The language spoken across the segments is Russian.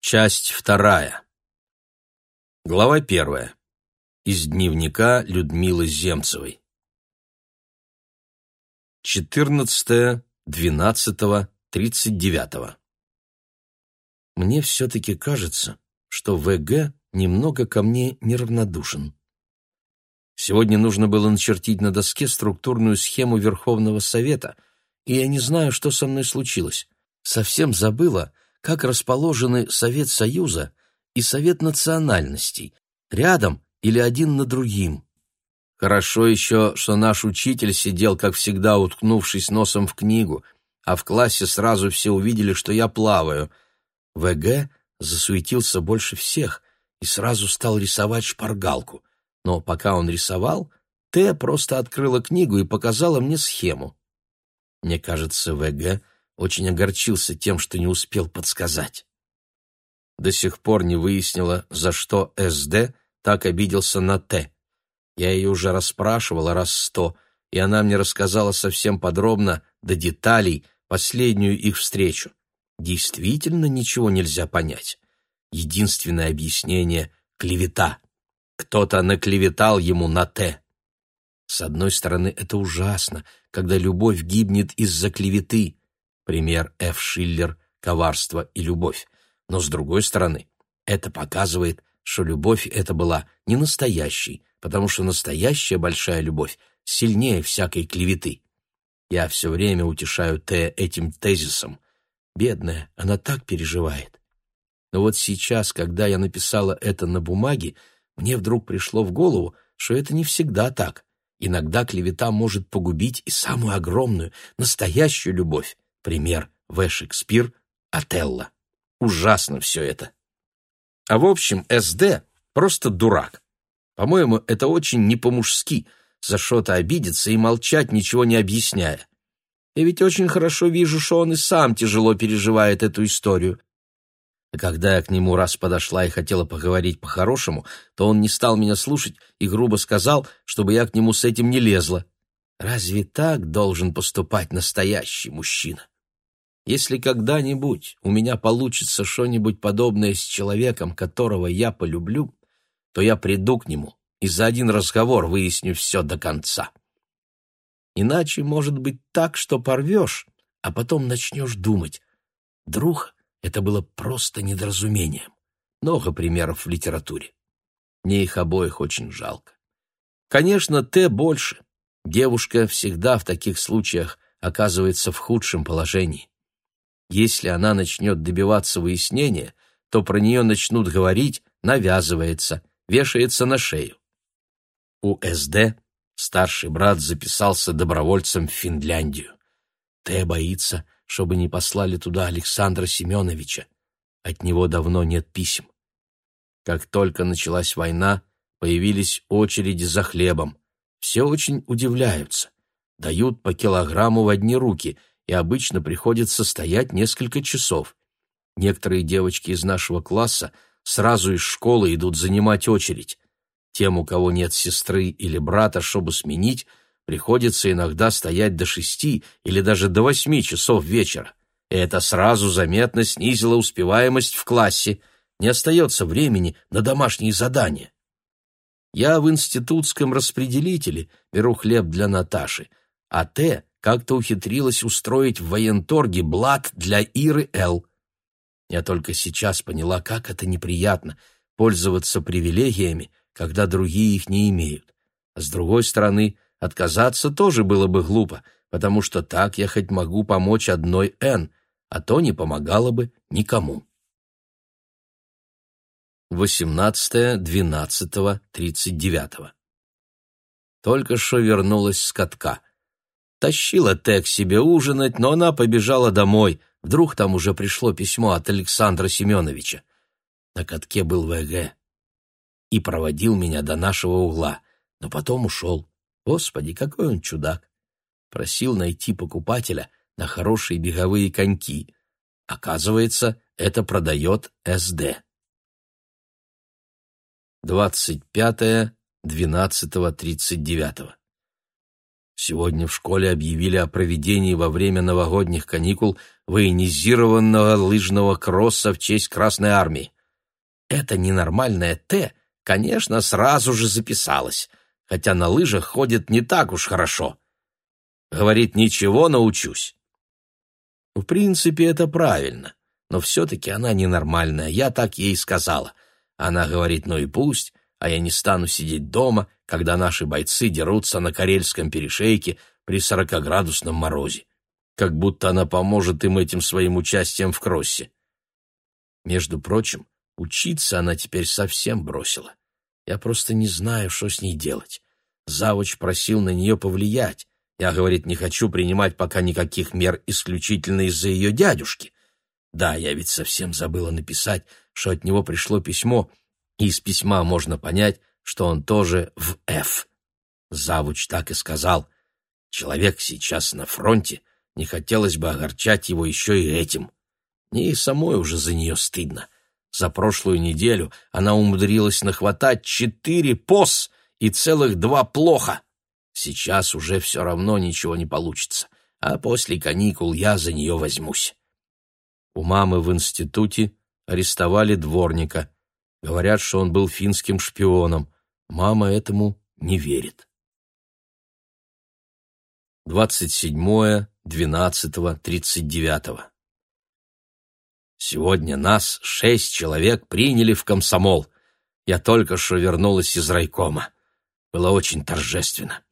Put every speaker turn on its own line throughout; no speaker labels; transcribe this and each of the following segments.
Часть вторая. Глава первая. Из дневника Людмилы Земцевой. 14.12.39. Мне все-таки кажется, что ВГ немного ко мне неравнодушен. Сегодня нужно было начертить на доске структурную схему Верховного Совета, и я не знаю, что со мной случилось. Совсем забыла, как расположены Совет Союза и Совет национальностей, рядом или один на другим. Хорошо еще, что наш учитель сидел, как всегда, уткнувшись носом в книгу, а в классе сразу все увидели, что я плаваю. ВГ засуетился больше всех и сразу стал рисовать шпаргалку. Но пока он рисовал, Т просто открыла книгу и показала мне схему. Мне кажется, ВГ очень огорчился тем, что не успел подсказать. До сих пор не выяснила, за что СД так обиделся на Т. Я ее уже расспрашивала раз сто, и она мне рассказала совсем подробно, до деталей, последнюю их встречу. Действительно ничего нельзя понять. Единственное объяснение — клевета. Кто-то наклеветал ему на «Т». С одной стороны, это ужасно, когда любовь гибнет из-за клеветы пример Ф. Шиллер «Коварство и любовь». Но, с другой стороны, это показывает, что любовь это была не настоящей, потому что настоящая большая любовь сильнее всякой клеветы. Я все время утешаю Т этим тезисом. Бедная, она так переживает. Но вот сейчас, когда я написала это на бумаге, мне вдруг пришло в голову, что это не всегда так. Иногда клевета может погубить и самую огромную, настоящую любовь. Пример В. Шекспир, Отелло. Ужасно все это. А в общем, СД просто дурак. По-моему, это очень не по-мужски за что-то обидеться и молчать, ничего не объясняя. Я ведь очень хорошо вижу, что он и сам тяжело переживает эту историю. А когда я к нему раз подошла и хотела поговорить по-хорошему, то он не стал меня слушать и грубо сказал, чтобы я к нему с этим не лезла. Разве так должен поступать настоящий мужчина? Если когда-нибудь у меня получится что-нибудь подобное с человеком, которого я полюблю, то я приду к нему и за один разговор выясню все до конца. Иначе может быть так, что порвешь, а потом начнешь думать. Друг, это было просто недоразумением. Много примеров в литературе. Мне их обоих очень жалко. Конечно, Т больше. Девушка всегда в таких случаях оказывается в худшем положении. Если она начнет добиваться выяснения, то про нее начнут говорить, навязывается, вешается на шею. У СД старший брат записался добровольцем в Финляндию. Т боится, чтобы не послали туда Александра Семеновича. От него давно нет писем. Как только началась война, появились очереди за хлебом. Все очень удивляются. Дают по килограмму в одни руки, и обычно приходится стоять несколько часов. Некоторые девочки из нашего класса сразу из школы идут занимать очередь. Тем, у кого нет сестры или брата, чтобы сменить, приходится иногда стоять до шести или даже до восьми часов вечера. И это сразу заметно снизило успеваемость в классе. Не остается времени на домашние задания. Я в институтском распределителе беру хлеб для Наташи, а Т как-то ухитрилась устроить в военторге блат для Иры Л. Я только сейчас поняла, как это неприятно — пользоваться привилегиями, когда другие их не имеют. А с другой стороны, отказаться тоже было бы глупо, потому что так я хоть могу помочь одной Н, а то не помогало бы никому. 18.12.39 Только что вернулась с катка — тащила Тэ к себе ужинать, но она побежала домой. Вдруг там уже пришло письмо от Александра Семеновича. На катке был ВГ и проводил меня до нашего угла, но потом ушел. Господи, какой он чудак! Просил найти покупателя на хорошие беговые коньки. Оказывается, это продает СД. 25 12 39 Сегодня в школе объявили о проведении во время новогодних каникул военизированного лыжного кросса в честь Красной Армии. Это ненормальное «Т», конечно, сразу же записалась, хотя на лыжах ходит не так уж хорошо. Говорит, ничего, научусь. В принципе, это правильно, но все-таки она ненормальная, я так ей сказала. Она говорит, ну и пусть, а я не стану сидеть дома, когда наши бойцы дерутся на Карельском перешейке при сорокоградусном морозе. Как будто она поможет им этим своим участием в кроссе. Между прочим, учиться она теперь совсем бросила. Я просто не знаю, что с ней делать. Завуч просил на нее повлиять. Я, говорит, не хочу принимать пока никаких мер исключительно из-за ее дядюшки. Да, я ведь совсем забыла написать, что от него пришло письмо — из письма можно понять, что он тоже в «Ф». Завуч так и сказал. Человек сейчас на фронте, не хотелось бы огорчать его еще и этим. Мне и самой уже за нее стыдно. За прошлую неделю она умудрилась нахватать четыре пос и целых два плохо. Сейчас уже все равно ничего не получится, а после каникул я за нее возьмусь. У мамы в институте арестовали дворника — Говорят, что он был финским шпионом. Мама этому не верит. 27, 12, 39. Сегодня нас шесть человек приняли в комсомол. Я только что вернулась из райкома. Было очень торжественно.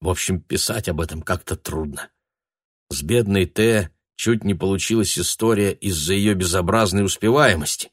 В общем, писать об этом как-то трудно. С бедной Т чуть не получилась история из-за ее безобразной успеваемости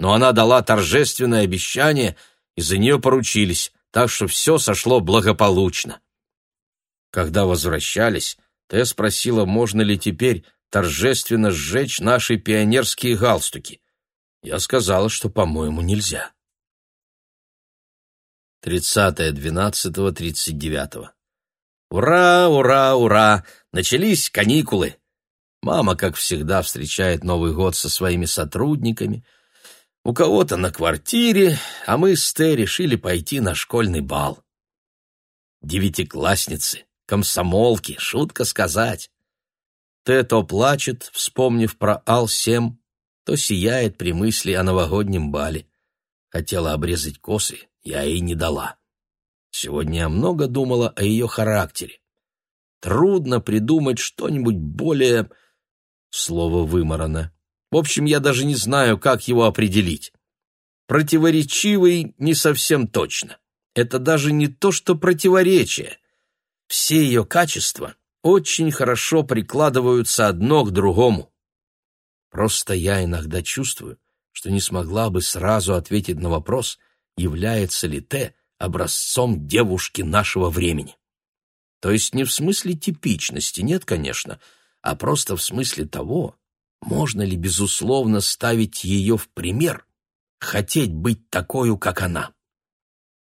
но она дала торжественное обещание, и за нее поручились, так что все сошло благополучно. Когда возвращались, Тэ спросила, можно ли теперь торжественно сжечь наши пионерские галстуки. Я сказала, что, по-моему, нельзя. 30.12.39. Ура, ура, ура! Начались каникулы! Мама, как всегда, встречает Новый год со своими сотрудниками — у кого-то на квартире, а мы с Т решили пойти на школьный бал. Девятиклассницы, комсомолки, шутка сказать. Т то плачет, вспомнив про Ал-7, то сияет при мысли о новогоднем бале. Хотела обрезать косы, я ей не дала. Сегодня я много думала о ее характере. Трудно придумать что-нибудь более... Слово выморано. В общем, я даже не знаю, как его определить. Противоречивый не совсем точно. Это даже не то, что противоречие. Все ее качества очень хорошо прикладываются одно к другому. Просто я иногда чувствую, что не смогла бы сразу ответить на вопрос, является ли Т образцом девушки нашего времени. То есть не в смысле типичности, нет, конечно, а просто в смысле того, можно ли, безусловно, ставить ее в пример, хотеть быть такой, как она?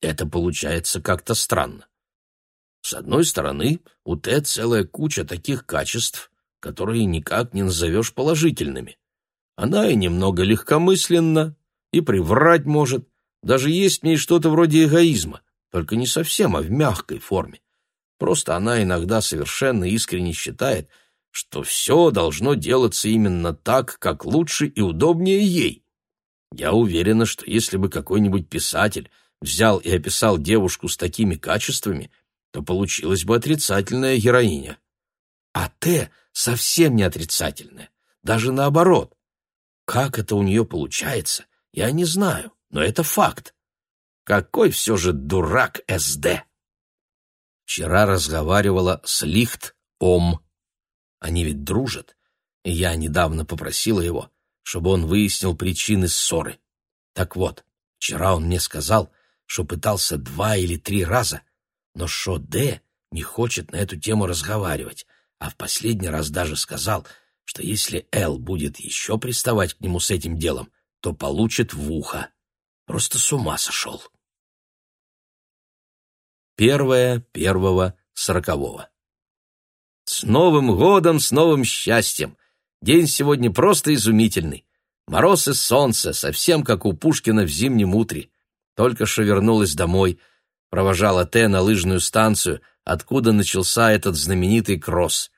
Это получается как-то странно. С одной стороны, у Т целая куча таких качеств, которые никак не назовешь положительными. Она и немного легкомысленна, и приврать может, даже есть в ней что-то вроде эгоизма, только не совсем, а в мягкой форме. Просто она иногда совершенно искренне считает – что все должно делаться именно так, как лучше и удобнее ей. Я уверена, что если бы какой-нибудь писатель взял и описал девушку с такими качествами, то получилась бы отрицательная героиня. А Т совсем не отрицательная, даже наоборот. Как это у нее получается, я не знаю, но это факт. Какой все же дурак СД! Вчера разговаривала с Лихт Ом они ведь дружат. И я недавно попросила его, чтобы он выяснил причины ссоры. Так вот, вчера он мне сказал, что пытался два или три раза, но Шо Д не хочет на эту тему разговаривать, а в последний раз даже сказал, что если Л будет еще приставать к нему с этим делом, то получит в ухо. Просто с ума сошел. Первое первого сорокового. С Новым годом, с новым счастьем! День сегодня просто изумительный. Мороз и солнце, совсем как у Пушкина в зимнем утре. Только что вернулась домой, провожала Т на лыжную станцию, откуда начался этот знаменитый кросс.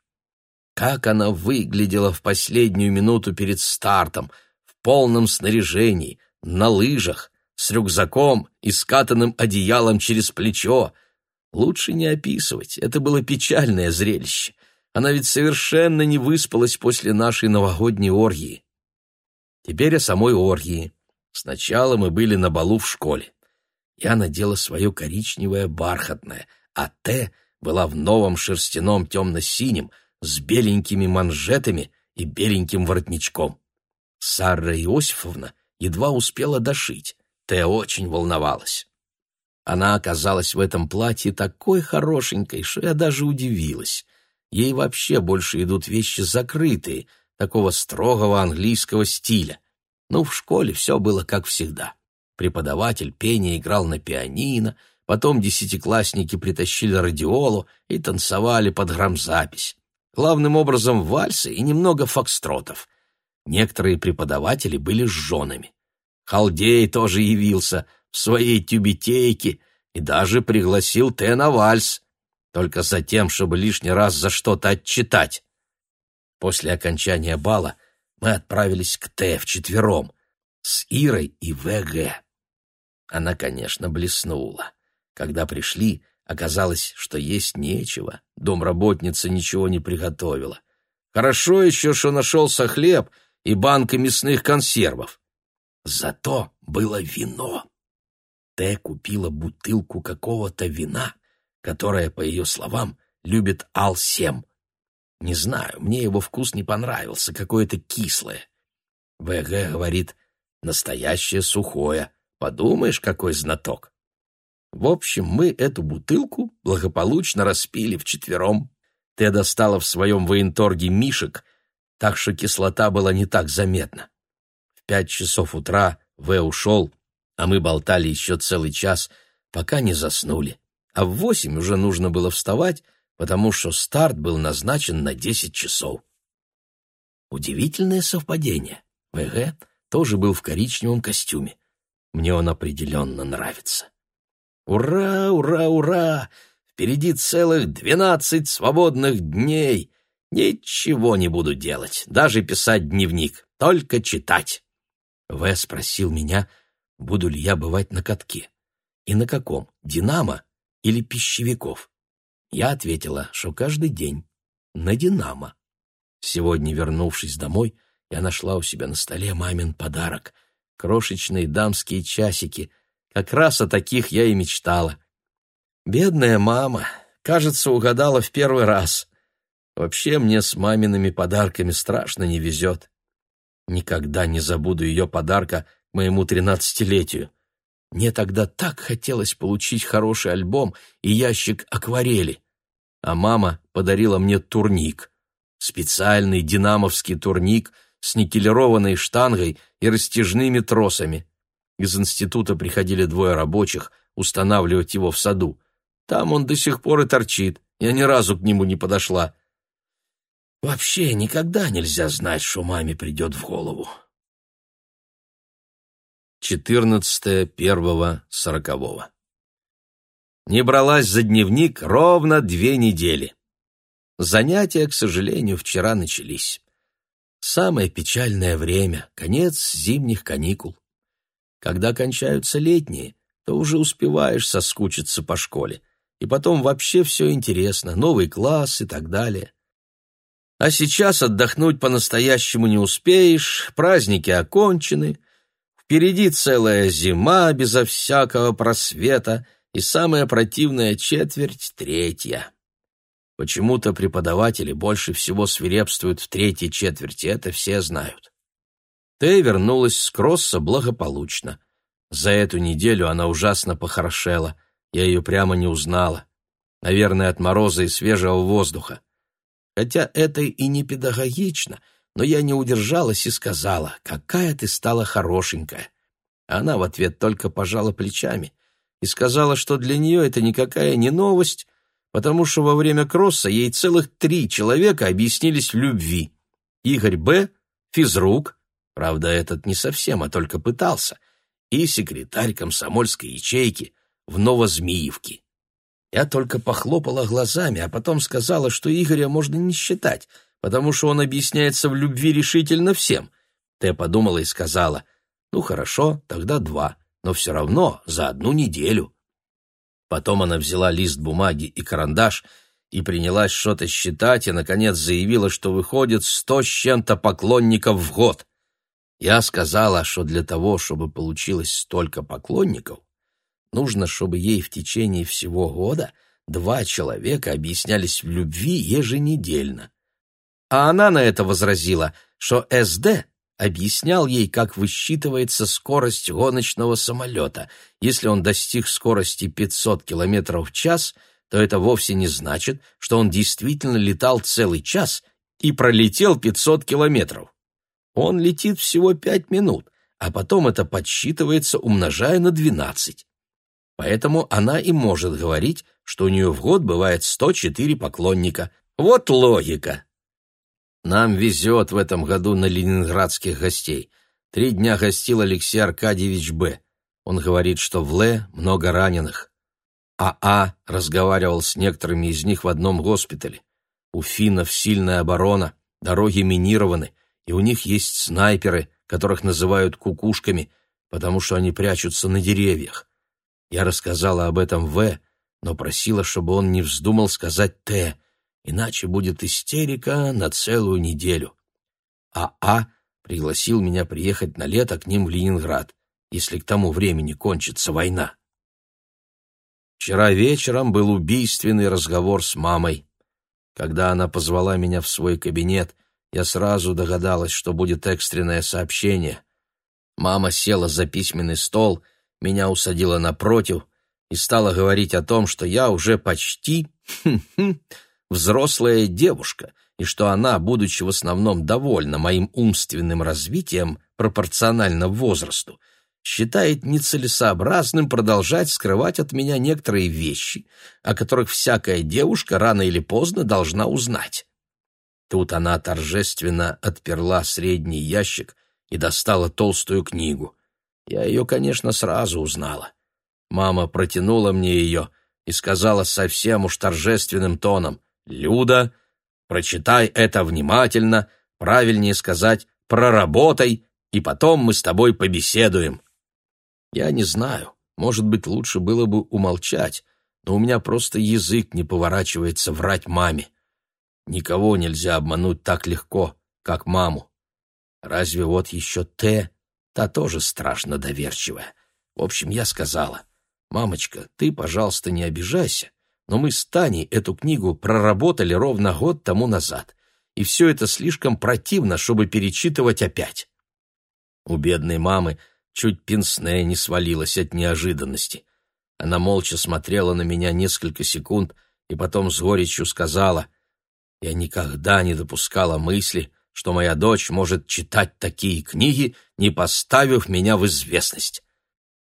Как она выглядела в последнюю минуту перед стартом, в полном снаряжении, на лыжах, с рюкзаком и скатанным одеялом через плечо — Лучше не описывать, это было печальное зрелище. Она ведь совершенно не выспалась после нашей новогодней оргии. Теперь о самой оргии. Сначала мы были на балу в школе. Я надела свое коричневое бархатное, а Т была в новом шерстяном темно-синем с беленькими манжетами и беленьким воротничком. Сара Иосифовна едва успела дошить. Т очень волновалась. Она оказалась в этом платье такой хорошенькой, что я даже удивилась. Ей вообще больше идут вещи закрытые, такого строгого английского стиля. Ну, в школе все было как всегда. Преподаватель пение играл на пианино, потом десятиклассники притащили радиолу и танцевали под грамзапись. Главным образом вальсы и немного фокстротов. Некоторые преподаватели были с женами. Халдей тоже явился — своей тюбетейке и даже пригласил Т вальс, только затем, чтобы лишний раз за что-то отчитать. После окончания бала мы отправились к Т вчетвером, с Ирой и ВГ. Она, конечно, блеснула. Когда пришли, оказалось, что есть нечего, домработница ничего не приготовила. Хорошо еще, что нашелся хлеб и банка мясных консервов. Зато было вино. Те купила бутылку какого-то вина, которое, по ее словам, любит Ал-7. Не знаю, мне его вкус не понравился, какое-то кислое. ВГ говорит, настоящее сухое. Подумаешь, какой знаток. В общем, мы эту бутылку благополучно распили вчетвером. Те достала в своем военторге мишек, так что кислота была не так заметна. В пять часов утра В ушел, а мы болтали еще целый час, пока не заснули. А в восемь уже нужно было вставать, потому что старт был назначен на десять часов. Удивительное совпадение. ВГ тоже был в коричневом костюме. Мне он определенно нравится. Ура, ура, ура! Впереди целых двенадцать свободных дней. Ничего не буду делать, даже писать дневник, только читать. В спросил меня, — Буду ли я бывать на катке? И на каком? Динамо или пищевиков? Я ответила, что каждый день на Динамо. Сегодня, вернувшись домой, я нашла у себя на столе мамин подарок — крошечные дамские часики. Как раз о таких я и мечтала. Бедная мама, кажется, угадала в первый раз. Вообще мне с мамиными подарками страшно не везет. Никогда не забуду ее подарка моему тринадцатилетию. Мне тогда так хотелось получить хороший альбом и ящик акварели. А мама подарила мне турник. Специальный динамовский турник с никелированной штангой и растяжными тросами. Из института приходили двое рабочих устанавливать его в саду. Там он до сих пор и торчит. Я ни разу к нему не подошла. Вообще никогда нельзя знать, что маме придет в голову. 14 первого сорокового. Не бралась за дневник ровно две недели. Занятия, к сожалению, вчера начались. Самое печальное время, конец зимних каникул. Когда кончаются летние, то уже успеваешь соскучиться по школе. И потом вообще все интересно, новый класс и так далее. А сейчас отдохнуть по-настоящему не успеешь, праздники окончены, Впереди целая зима безо всякого просвета и самая противная четверть — третья. Почему-то преподаватели больше всего свирепствуют в третьей четверти, это все знают. Тея вернулась с кросса благополучно. За эту неделю она ужасно похорошела, я ее прямо не узнала. Наверное, от мороза и свежего воздуха. Хотя это и не педагогично — но я не удержалась и сказала, «Какая ты стала хорошенькая!» Она в ответ только пожала плечами и сказала, что для нее это никакая не новость, потому что во время кросса ей целых три человека объяснились в любви. Игорь Б., физрук, правда, этот не совсем, а только пытался, и секретарь комсомольской ячейки в Новозмеевке. Я только похлопала глазами, а потом сказала, что Игоря можно не считать — потому что он объясняется в любви решительно всем. Ты подумала и сказала, ну хорошо, тогда два, но все равно за одну неделю. Потом она взяла лист бумаги и карандаш и принялась что-то считать, и, наконец, заявила, что выходит сто с чем-то поклонников в год. Я сказала, что для того, чтобы получилось столько поклонников, нужно, чтобы ей в течение всего года два человека объяснялись в любви еженедельно а она на это возразила, что СД объяснял ей, как высчитывается скорость гоночного самолета. Если он достиг скорости 500 км в час, то это вовсе не значит, что он действительно летал целый час и пролетел 500 километров. Он летит всего 5 минут, а потом это подсчитывается, умножая на 12. Поэтому она и может говорить, что у нее в год бывает 104 поклонника. Вот логика. Нам везет в этом году на ленинградских гостей. Три дня гостил Алексей Аркадьевич Б. Он говорит, что в Ле много раненых. А А разговаривал с некоторыми из них в одном госпитале. У финнов сильная оборона, дороги минированы, и у них есть снайперы, которых называют кукушками, потому что они прячутся на деревьях. Я рассказала об этом В, но просила, чтобы он не вздумал сказать Т, иначе будет истерика на целую неделю. А А пригласил меня приехать на лето к ним в Ленинград, если к тому времени кончится война. Вчера вечером был убийственный разговор с мамой. Когда она позвала меня в свой кабинет, я сразу догадалась, что будет экстренное сообщение. Мама села за письменный стол, меня усадила напротив и стала говорить о том, что я уже почти взрослая девушка, и что она, будучи в основном довольна моим умственным развитием пропорционально возрасту, считает нецелесообразным продолжать скрывать от меня некоторые вещи, о которых всякая девушка рано или поздно должна узнать. Тут она торжественно отперла средний ящик и достала толстую книгу. Я ее, конечно, сразу узнала. Мама протянула мне ее и сказала совсем уж торжественным тоном, Люда, прочитай это внимательно, правильнее сказать, проработай, и потом мы с тобой побеседуем. Я не знаю, может быть, лучше было бы умолчать, но у меня просто язык не поворачивается врать маме. Никого нельзя обмануть так легко, как маму. Разве вот еще Т, та тоже страшно доверчивая. В общем, я сказала, «Мамочка, ты, пожалуйста, не обижайся но мы с Таней эту книгу проработали ровно год тому назад, и все это слишком противно, чтобы перечитывать опять. У бедной мамы чуть пенсне не свалилась от неожиданности. Она молча смотрела на меня несколько секунд и потом с горечью сказала, «Я никогда не допускала мысли, что моя дочь может читать такие книги, не поставив меня в известность.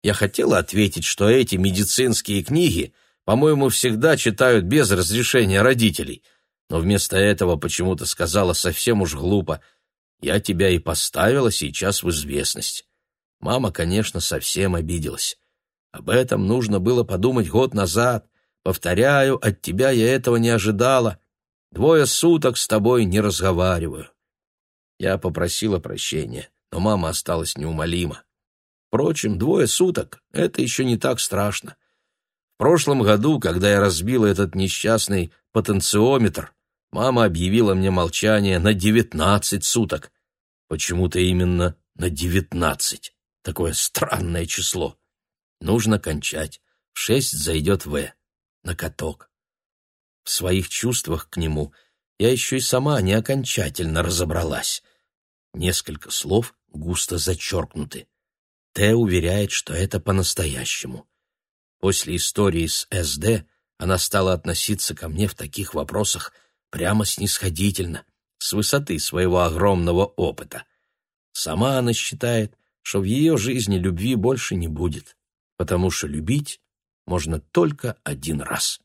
Я хотела ответить, что эти медицинские книги по-моему, всегда читают без разрешения родителей. Но вместо этого почему-то сказала совсем уж глупо. Я тебя и поставила сейчас в известность. Мама, конечно, совсем обиделась. Об этом нужно было подумать год назад. Повторяю, от тебя я этого не ожидала. Двое суток с тобой не разговариваю. Я попросила прощения, но мама осталась неумолима. Впрочем, двое суток — это еще не так страшно прошлом году, когда я разбил этот несчастный потенциометр, мама объявила мне молчание на девятнадцать суток. Почему-то именно на девятнадцать. Такое странное число. Нужно кончать. В шесть зайдет В. На каток. В своих чувствах к нему я еще и сама не окончательно разобралась. Несколько слов густо зачеркнуты. Т уверяет, что это по-настоящему. После истории с СД она стала относиться ко мне в таких вопросах прямо снисходительно, с высоты своего огромного опыта. Сама она считает, что в ее жизни любви больше не будет, потому что любить можно только один раз.